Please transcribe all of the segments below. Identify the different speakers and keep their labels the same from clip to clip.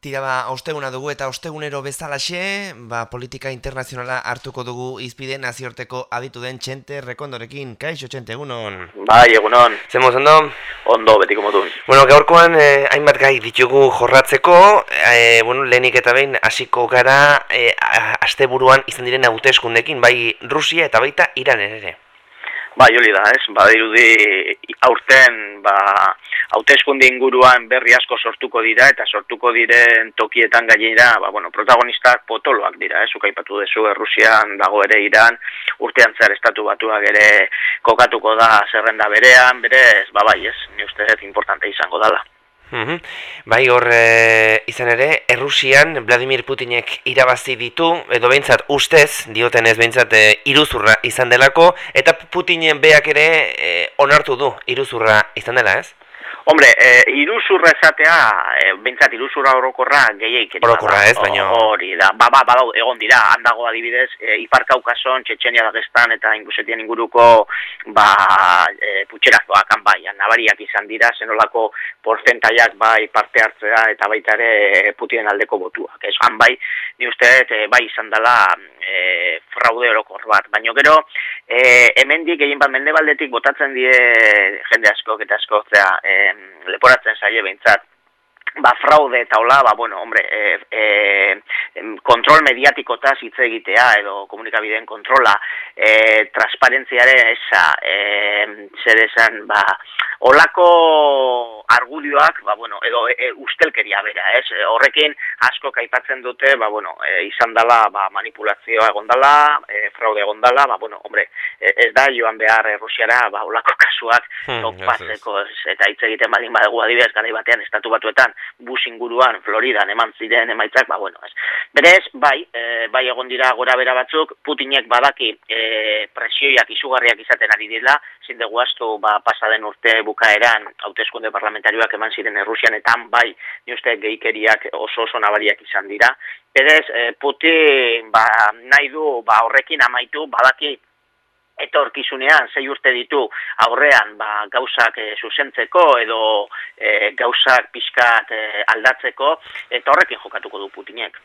Speaker 1: Tira ba, osteguna dugu eta ostegunero bezalaxe, ba, politika internazionala hartuko dugu izpide naziorteko aditu den txente rekondorekin. Kaixo txente, egunon?
Speaker 2: Bai, egunon.
Speaker 1: Zemoz, ondo?
Speaker 2: Ondo, betiko modun.
Speaker 1: Bueno, gaurkoan, eh, hainbat gai ditugu jorratzeko, eh, bueno, lehenik eta behin hasiko gara, eh, asteburuan izan diren hauteskundekin, bai Rusia eta baita Iran ere.
Speaker 2: Ba, joli da, ez? Ba, dirudi aurten, ba, hauteskunde inguruan berri asko sortuko dira, eta sortuko diren tokietan gainera, ba, bueno, protagonistak potoloak dira, ez? Ukaipatu dezu, Errusian dago ere Iran, urtean zer estatu batuak ere kokatuko da zerrenda berean, berez, ba, bai, ez? Ni uste importante izango dala.
Speaker 1: Mhm. Bai, hor e, izan ere, Errusian Vladimir Putinek irabazi ditu, edo behintzat ustez, dioten ez behintzat e, iruzurra izan delako, eta Putinen beak ere e, onartu du iruzurra izan dela, ez?
Speaker 2: Hombre, e, iruzurra esatea, e, bintzat iruzurra orokorra gehiaik.
Speaker 1: Orokorra ez, baina...
Speaker 2: Hori da, ba, ba, ba, egon dira, handago adibidez, e, Ipar Kaukason, Txetxenia Dagestan eta Ingusetian inguruko, ba, e, putxerak doakan bai, nabariak izan dira, zenolako porcentaiak bai parte hartzea eta baita ere Putinen aldeko botuak. Ez, han bai, ni uste, e, bai izan dela e, fraude orokor bat, baina gero, e, hemendik egin bat mendebaldetik botatzen die jende asko eta asko, zera, e, leporatzen zaie behintzat, ba, fraude eta hola, ba, bueno, hombre, e, e, kontrol mediatikotaz hitz egitea, edo komunikabideen kontrola, e, transparentziaren esa, e, zer esan, ba, olako argudioak, ba, bueno, edo e, ustelkeria bera, ez? horrekin asko kaipatzen dute, ba, bueno, e, izan dela ba, manipulazioa egondala, e, fraude egondala, ba, bueno, hombre, e, ez da joan behar e, Rusiara, ba, olako kasuak hmm, tokpatzeko, eta hitz egiten badin badegu adibidez, gara batean, estatu batuetan, bus inguruan, Floridan, eman ziren emaitzak, ba, bueno, ez. Berez, bai, e, bai egon dira gora bera batzuk, Putinek badaki e, presioiak izugarriak izaten ari dira, zindegu astu, ba, pasaden urte bukaeran hauteskunde parlamentarioak eman ziren Errusianetan bai ni uste geikeriak oso oso nabariak izan dira. Berez, e, Putin ba, nahi du ba, horrekin amaitu, badaki etorkizunean sei urte ditu aurrean ba, gauzak e, zuzentzeko edo e, gauzak pixkat e, aldatzeko, eta horrekin jokatuko du Putinek.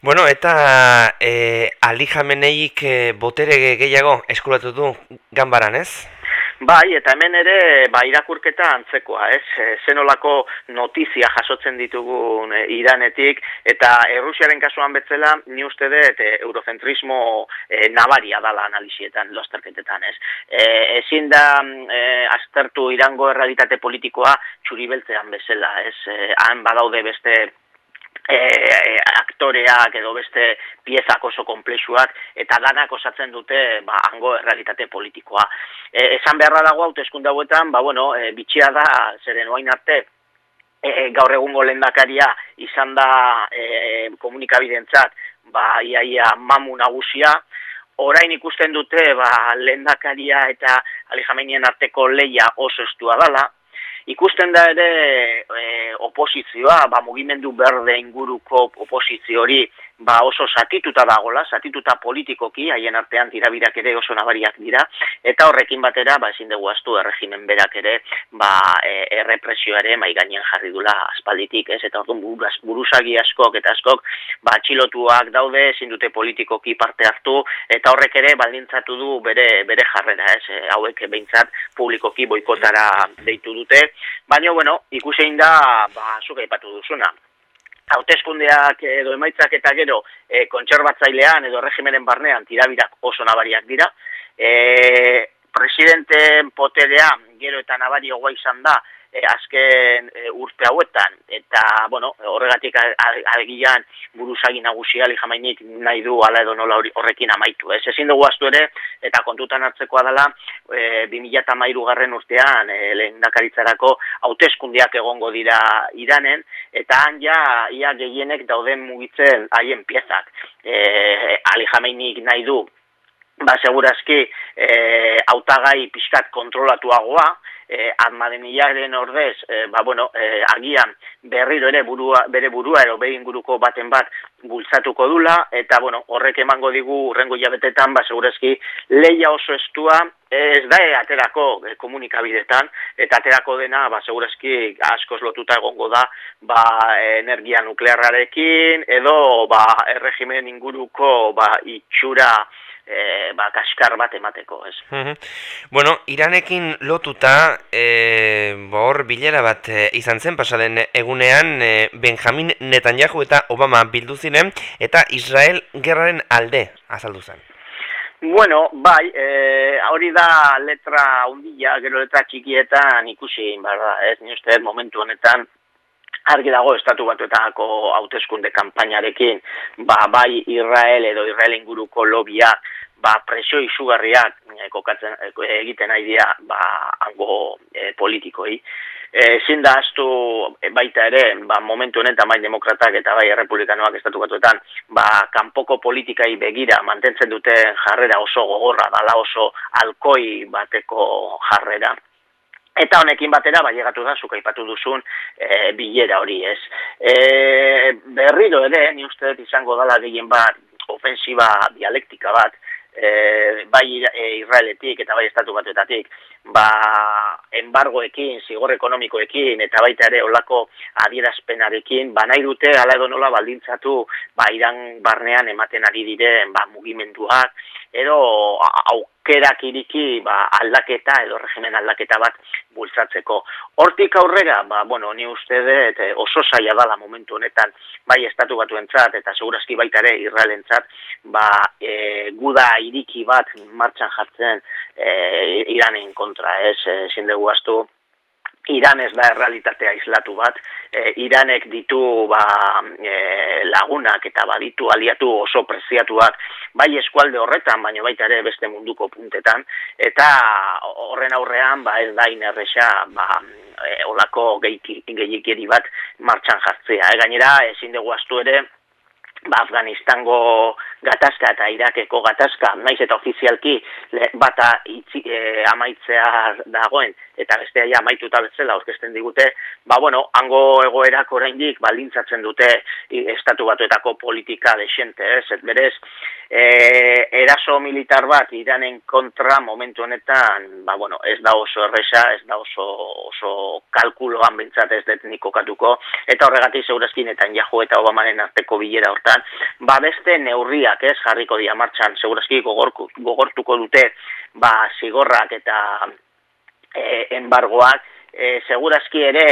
Speaker 1: Bueno, eta e, alijameneik e, botere gehiago eskuratu du ganbaran, ez?
Speaker 2: Bai, eta hemen ere ba, irakurketa antzekoa, ez? E, zenolako notizia jasotzen ditugun e, iranetik, eta Errusiaren kasuan betzela, ni uste dut e, eurocentrismo e, nabaria dala analizietan, loazterketetan, ez? E, ezin da e, aztertu irango errealitate politikoa txuribeltzean bezala, ez? E, han badaude beste e, aktoreak edo beste piezak oso komplexuak eta danak osatzen dute ba, hango errealitate politikoa. E, esan beharra dago hauteskunde hauetan, ba, bueno, e, bitxia da, zeren oain arte, e, gaur egungo lendakaria izan da e, komunikabidentzat, ba, iaia mamu nagusia, orain ikusten dute ba, lendakaria eta alijamenien arteko leia oso estua dala, Ikusten da ere e, oposizioa, ba, mugimendu berde inguruko oposizio hori ba oso satituta dagola, satituta politikoki, haien artean tirabirak ere oso nabariak dira, eta horrekin batera, ba ezin dugu astu erregimen berak ere, ba e, gainean jarri dula aspalditik, ez? Eta orduan buruzagi askok eta askok ba atxilotuak daude, ezin dute politikoki parte hartu eta horrek ere baldintzatu du bere bere jarrera, ez? E, hauek behintzat publikoki boikotara deitu dute, baina bueno, ikusein da, ba zuk aipatu duzuna hauteskundeak edo emaitzak eta gero e, kontserbatzailean edo regimenen barnean tirabirak oso nabariak dira. E, presidenteen poterea gero eta nabari izan da azken e, urte hauetan, eta, bueno, horregatik agian buruzagi nagusia jamainik nahi du ala edo nola horrekin amaitu. Ez ezin dugu astu ere, eta kontutan hartzekoa dela, e, 2000 garren urtean, e, lehen dakaritzarako, hauteskundiak egongo dira iranen, eta han ja, ia gehienek dauden mugitzen haien piezak. E, ali jamainik nahi du ba, segurazki, e, autagai pixkat kontrolatuagoa, e, armademilaren ordez, e, ba, bueno, e, agian berriro ere burua, bere burua ero behin guruko baten bat bultzatuko dula, eta bueno, horrek emango digu urrengo jabetetan, ba, segurazki, leia oso estua, ez da aterako e, komunikabidetan, eta aterako dena, ba, segurazki, askoz lotuta egongo da, ba, energia nuklearrarekin, edo, ba, erregimen inguruko, ba, itxura, e, ba, kaskar bat emateko, ez.
Speaker 1: bueno, Iranekin lotuta, e, hor bilera bat e, izan zen, pasaden egunean, e, Benjamin Netanyahu eta Obama bildu ziren, eta Israel gerraren alde azaldu zen.
Speaker 2: Bueno, bai, e, hori da letra hundila, gero letra txikietan ikusi, barra, ez, ni momentu honetan, argi dago estatu batuetako hauteskunde kanpainarekin ba bai Israel edo Israel inguruko lobia ba presio isugarriak e, kokatzen e, egiten nahi dira ba hango e, politikoi. Ezin da astu baita ere ba momentu honetan bai demokratak eta bai errepublikanoak estatu batuetan ba kanpoko politikai begira mantentzen duten jarrera oso gogorra dala oso alkoi bateko jarrera Eta honekin batera, bai egatu da, zuka ipatu duzun, e, bilera hori ez. E, berriro ere, ni uste izango dala gehien bat, ofensiba dialektika bat, e, bai Israeletik eta bai estatu batuetatik, ba, embargoekin, zigor ekonomikoekin, eta baita ere olako adierazpenarekin, ba nahi dute, ala edo nola baldintzatu, ba iran barnean ematen ari diren, ba mugimenduak, edo aukerak iriki ba, aldaketa edo regimen aldaketa bat bultzatzeko. Hortik aurrera, ba, bueno, ni uste dut eh, oso saia dala momentu honetan, bai estatu batu entzat, eta segurazki baita ere irralentzat, ba, e, guda iriki bat martxan jartzen e, iranen kontra, ez, e, zindegu astu, Iran ez da errealitatea islatu bat, e, Iranek ditu ba, e, lagunak eta baditu aliatu oso preziatuak bai eskualde horretan, baina baita ere beste munduko puntetan, eta horren aurrean ba, ez da inerresa ba, e, olako gehiikeri bat martxan jartzea. E, gainera, ezin dugu astu ere, ba, Afganistango gatazka eta Irakeko gatazka, naiz eta ofizialki bata itzi, e, amaitzea dagoen, eta beste aia amaituta betzela aurkezten digute, ba, bueno, hango egoerak oraindik baldintzatzen dute estatu batuetako politika desente, ez, et berez, e, eraso militar bat iranen kontra momentu honetan, ba, bueno, ez da oso erresa, ez da oso, oso kalkuloan bintzat ez detniko katuko, eta horregatik zeurazkin eta jahu eta obamaren arteko bilera hortan, ba beste neurriak, ez, jarriko dia martxan, segurazki gogortuko dute, ba, zigorrak eta e, embargoak, e, segurazki ere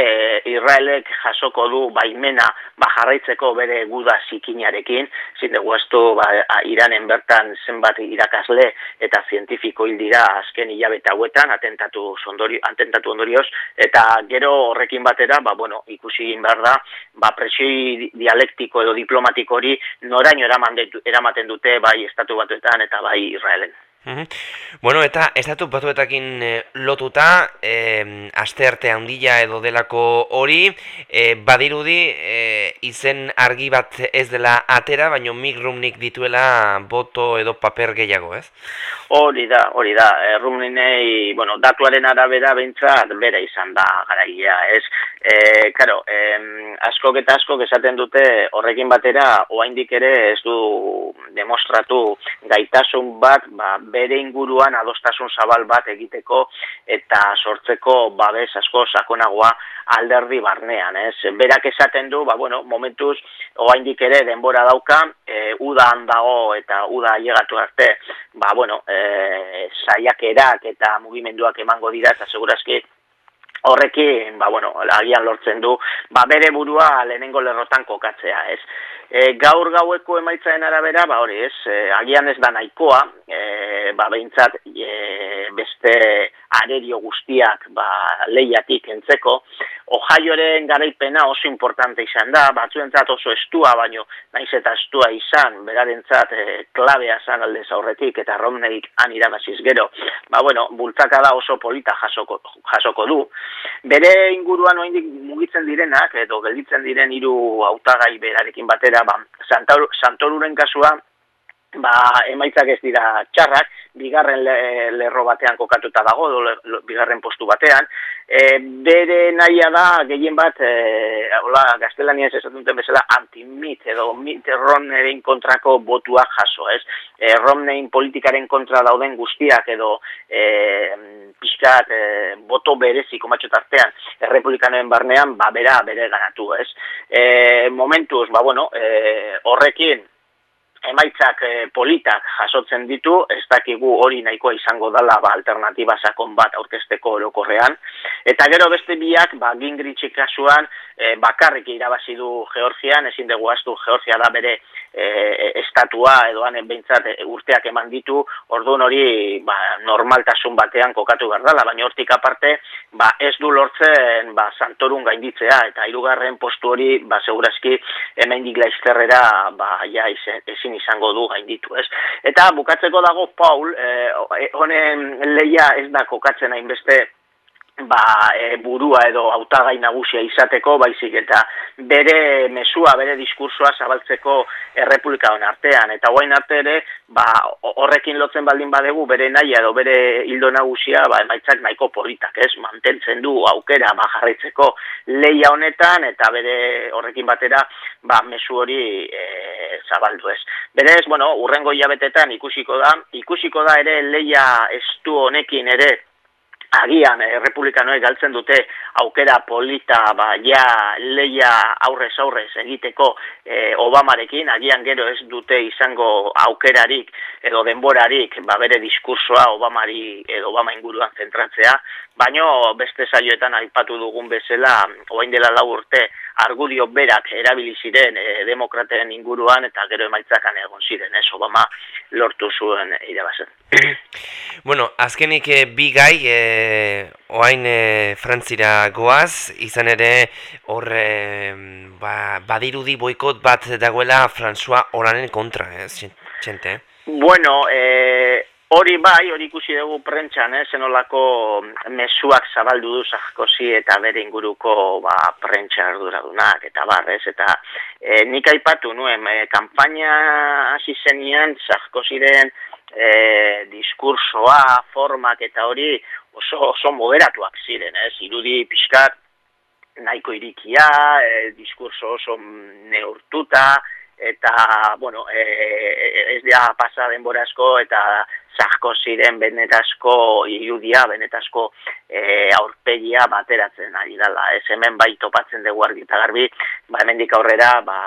Speaker 2: Israelek jasoko du baimena ba, jarraitzeko bere guda zikinarekin, zin dugu ba, iranen bertan zenbat irakasle eta zientifiko hil dira azken hilabeta hauetan, atentatu, sondori, atentatu ondorioz, eta gero horrekin batera, ba, bueno, ikusi egin behar da, ba, presioi dialektiko edo diplomatiko hori noraino eramaten dute bai estatu batuetan eta bai Israelen.
Speaker 1: Bueno, eta estatu batuetakin e, lotuta, e, aste arte handia edo delako hori, e, badirudi e, izen argi bat ez dela atera, baino migrumnik dituela boto edo paper gehiago, ez?
Speaker 2: Hori da, hori da, e, rumninei, bueno, datuaren arabera bintzat, bera izan da garaia, ez? E, karo, e, askok eta askok esaten dute horrekin batera, oaindik ere ez du demostratu gaitasun bat, ba, bere inguruan adostasun zabal bat egiteko eta sortzeko babes asko sakonagoa alderdi barnean, ez? Berak esaten du, ba, bueno, momentuz, oaindik ere denbora dauka, e, uda handago eta uda llegatu arte, ba, bueno, e, saiakerak eta mugimenduak emango dira, eta segurazki horrekin, ba, bueno, agian lortzen du, ba, bere burua lehenengo lerrotan kokatzea, ez. E, gaur gaueko emaitzaen arabera, ba, hori, ez, e, agian ez da nahikoa, e, ba, behintzat, e, beste arerio guztiak, ba, lehiatik entzeko, Ohaioren garaipena oso importante izan da, batzuentzat oso estua, baino naiz eta estua izan, berarentzat e, klabea zan alde zaurretik, eta romneik han irabaziz gero, ba, bueno, bultzaka da oso polita jasoko, jasoko du, Bere inguruan oraindik mugitzen direnak edo gelditzen diren hiru hautagai berarekin batera, ba Santoruren kasua ba, emaitzak ez dira txarrak, bigarren lerro batean kokatuta dago, do, bigarren postu batean, e, bere nahia da, gehien bat, e, hola, gaztelania ez bezala, anti-mit, edo mit Romnein kontrako botuak jaso, ez? E, Romnein politikaren kontra dauden guztiak, edo e, pixkat, e, boto berezi, komatxo tartean, errepublikanoen barnean, ba, bera, bere ganatu, ez? E, momentuz, ba, bueno, e, horrekin, emaitzak e, politak jasotzen ditu, ez dakigu hori nahikoa izango dela ba, alternatiba sakon bat aurkezteko orokorrean. Eta gero beste biak, ba, Gingrich kasuan, e, bakarrik irabazi du Georgian, ezin dugu astu Georgia da bere e, estatua edo hanen behintzat urteak eman ditu, orduan hori ba, normaltasun batean kokatu gardala, baina hortik aparte ba, ez du lortzen ba, santorun gainditzea, eta hirugarren postu hori ba, segurazki hemen diglaizterrera ba, ja, ezin izango du gainditu, ez? Eta bukatzeko dago Paul, eh, honen leia ez da kokatzen hainbeste ba, e, burua edo hautagai nagusia izateko, baizik eta bere mesua, bere diskursoa zabaltzeko errepublika hon artean. Eta guain arte ere, ba, horrekin lotzen baldin badegu, bere nahi edo bere hildo nagusia, ba, emaitzak nahiko politak, ez? Mantentzen du aukera ba, jarritzeko leia honetan, eta bere horrekin batera, ba, mesu hori e, zabaldu ez. Berez, bueno, urrengo hilabetetan ikusiko da, ikusiko da ere leia estu honekin ere, agian eh, republikanoek galtzen dute aukera polita ba ja leia aurrez aurrez egiteko eh, Obamarekin agian gero ez dute izango aukerarik edo denborarik ba bere diskursoa Obamari edo Obama inguruan zentratzea baino beste saioetan aipatu dugun bezala orain dela lau urte argudio berak erabili ziren e, demokraten inguruan eta gero emaitzakan egon ziren, ez Obama lortu zuen irabazen.
Speaker 1: bueno, azkenik e, bi gai, e, oain e, frantzira goaz, izan ere hor e, ba, badirudi boikot bat dagoela François Olanen kontra, ez, txente?
Speaker 2: Bueno, e, Hori bai, hori ikusi dugu prentxan, eh, zenolako mesuak zabaldu du Sarkozy eta bere inguruko ba, prentxa arduradunak eta barrez. Eta e, nik aipatu nuen, e, kampaina hasi zenian Sarkozyren e, diskursoa, formak eta hori oso, oso moderatuak ziren, ez? Irudi pixkat nahiko irikia, e, diskurso oso neurtuta, eta, bueno, e, ez dira pasa denbora asko, eta zarko ziren benetazko irudia, benetazko e, aurpegia bateratzen ari dela. Ez hemen bai topatzen dugu argi eta garbi, ba hemendik aurrera ba,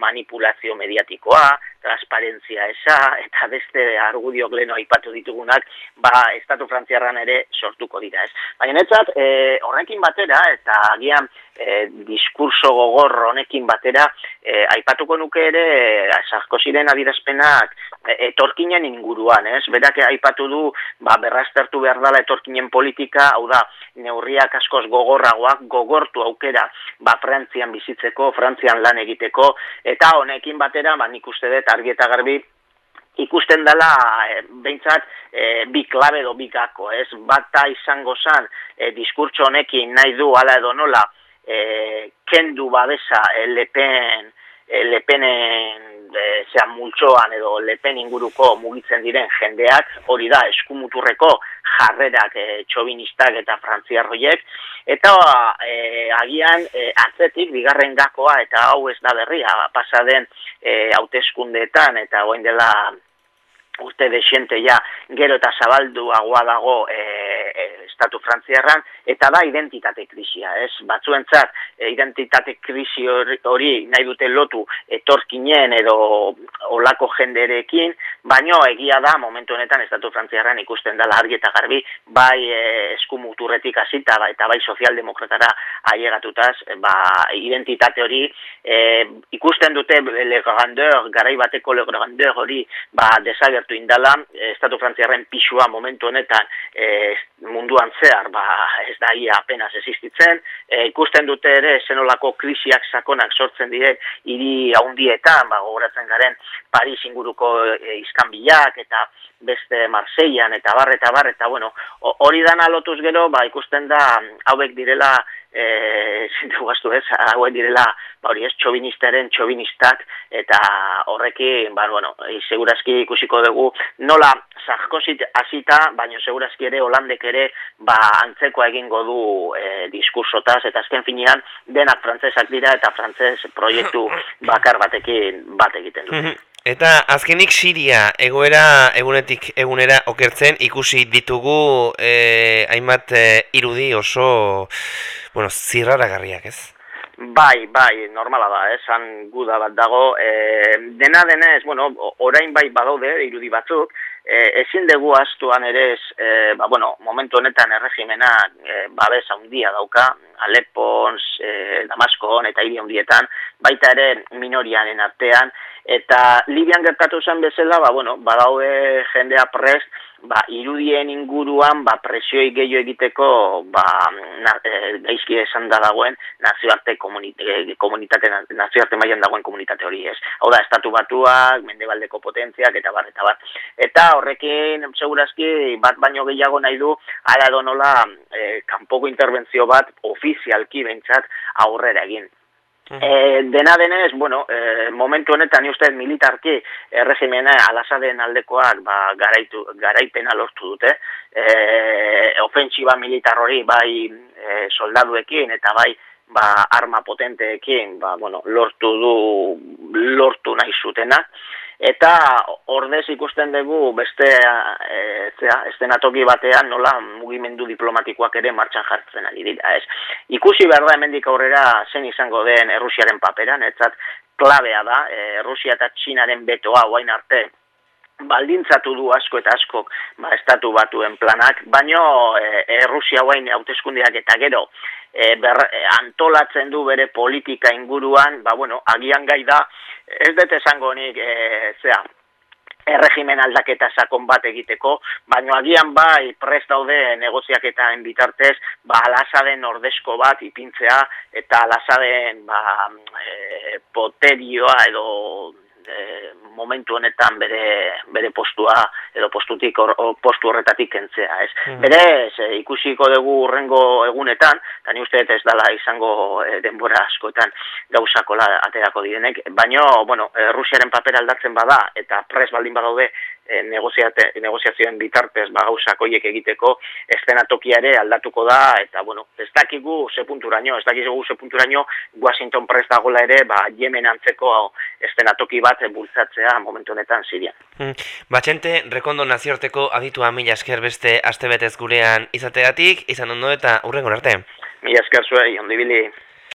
Speaker 2: manipulazio mediatikoa, transparentzia esa, eta beste argudio gleno aipatu ditugunak, ba, Estatu Frantziarran ere sortuko dira ez. Baina netzat, e, horrekin batera, eta agian e, diskurso gogor honekin batera, e, aipatuko nuke ere, e, ziren adirazpenak e, etorkinen inguruan, ez? Berak aipatu du, ba, berraztertu behar dela etorkinen politika, hau da, neurriak askoz gogorragoak, gogortu aukera, ba, Frantzian bizitzeko, Frantzian lan egiteko, eta honekin batera, ba, nik uste dut, argi eta garbi, ikusten dela e, behintzat e, bi klabe edo bi gako, ez? Bata izango zan e, diskurtso honekin nahi du ala edo nola e, kendu babesa e, lepen e, lepenen e, zean multsoan edo lepen inguruko mugitzen diren jendeak, hori da eskumuturreko jarrerak e, txobinistak eta frantziarroiek, eta e, agian e, atzetik bigarren gakoa eta hau ez da berria, pasaden e, hauteskundeetan eta goen dela urte desiente ja gero eta zabaldu agua dago e, estatu frantziarran, eta da identitate krisia, ez? Batzuentzat, e, identitate krisi hori, nahi dute lotu etorkinen edo olako jenderekin, baino egia da, momentu honetan, estatu frantziarran ikusten dela argi eta garbi, bai e, eskumuturretik azita, ba, eta bai sozialdemokratara aiegatutaz, ba, identitate hori, e, ikusten dute le grandeur, garai bateko le grandeur hori, ba, desagertu indala, estatu frantziarren pisua momentu honetan, e, munduan zehar, ba, ez da ia apenas existitzen, e, ikusten dute ere zenolako krisiak sakonak sortzen dire hiri haundietan, ba, gogoratzen garen Paris inguruko e, izkanbilak eta beste Marseillan eta bar eta bar eta bueno, hori dana lotuz gero, ba, ikusten da hauek direla e, zintu gaztu ez, hauen direla, ba hori ez, txobinistaren txobinistak, eta horrekin, ba, bueno, e, segurazki ikusiko dugu, nola sarkozit hasita, baina segurazki ere, holandek ere, ba, antzekoa egingo du e, diskursotaz, eta azken finean, denak frantzesak dira, eta frantzez proiektu bakar batekin bat egiten dute.
Speaker 1: Eta azkenik Siria egoera egunetik egunera okertzen ikusi ditugu eh, hainbat eh, irudi oso bueno, zirraragarriak ez?
Speaker 2: Bai, bai, normala da, esan guda bat dago. E, dena denez, bueno, orain bai badaude irudi batzuk, e, ezin dugu astuan ere ez, e, ba, bueno, momentu honetan erregimena e, babes handia dauka, Alepons, e, Damaskon eta hiri handietan, baita ere minorianen artean, eta Libian gertatu zen bezala, ba, bueno, badaude jendea prest, ba, irudien inguruan ba, presioi gehiago egiteko ba, na, e, gaizki esan da dagoen nazioarte komunitate, komunitate nazioarte mailan dagoen komunitate hori ez. Hau da, estatu batuak, mendebaldeko potentziak eta bar, eta bar. Eta horrekin, segurazki, bat baino gehiago nahi du, ara donola e, kanpoko interbentzio bat ofizialki bentsat aurrera egin. E, dena denez, bueno, e, momentu honetan ni uste militarki erregimena alasaden aldekoak ba, garaitu, garaipena lortu dute. E, ofentsiba militar hori bai e, soldaduekin eta bai ba, arma potenteekin ba, bueno, lortu du lortu nahi zutena eta ordez ikusten dugu beste e, zera, estenatoki batean nola mugimendu diplomatikoak ere martxan jartzen ari dira, ez. Ikusi behar da hemendik aurrera zen izango den Errusiaren paperan, etzat klabea da, e, Errusia eta Txinaren betoa guain arte baldintzatu du asko eta askok ba, estatu batuen planak, baino e, Errusia guain hauteskundiak eta gero e, ber, e, antolatzen du bere politika inguruan, ba, bueno, agian gai da, ez dut esango nik, e, zea, erregimen aldaketa sakon bat egiteko, baino agian bai prest daude negoziaketaen bitartez, ba alasaden ordezko bat ipintzea eta alasaden ba e, poterioa edo e, momentu honetan bere, bere postua edo postutik or, postu horretatik kentzea, ez? Mm. Bere, e, ikusiko dugu urrengo egunetan, eta ni uste ez dala izango e, denbora askoetan gauzakola aterako direnek, baino, bueno, e, Rusiaren paper aldatzen bada, eta pres baldin badaude e, negoziazioen bitartez ba gauzak hoiek egiteko estenatokiare aldatuko da eta bueno, ez dakigu ze punturaino, ez dakigu ze punturaino Washington Press dagola ere, ba Yemen antzeko estenatoki bat bultzatzea momentu honetan Siria.
Speaker 1: Hmm. Batxente, rekondo naziorteko aditua mila esker beste astebetez gurean izateatik, izan ondo eta urrengo arte.
Speaker 2: Mila esker zuei, ondibili.